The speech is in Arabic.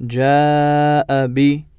جاء ب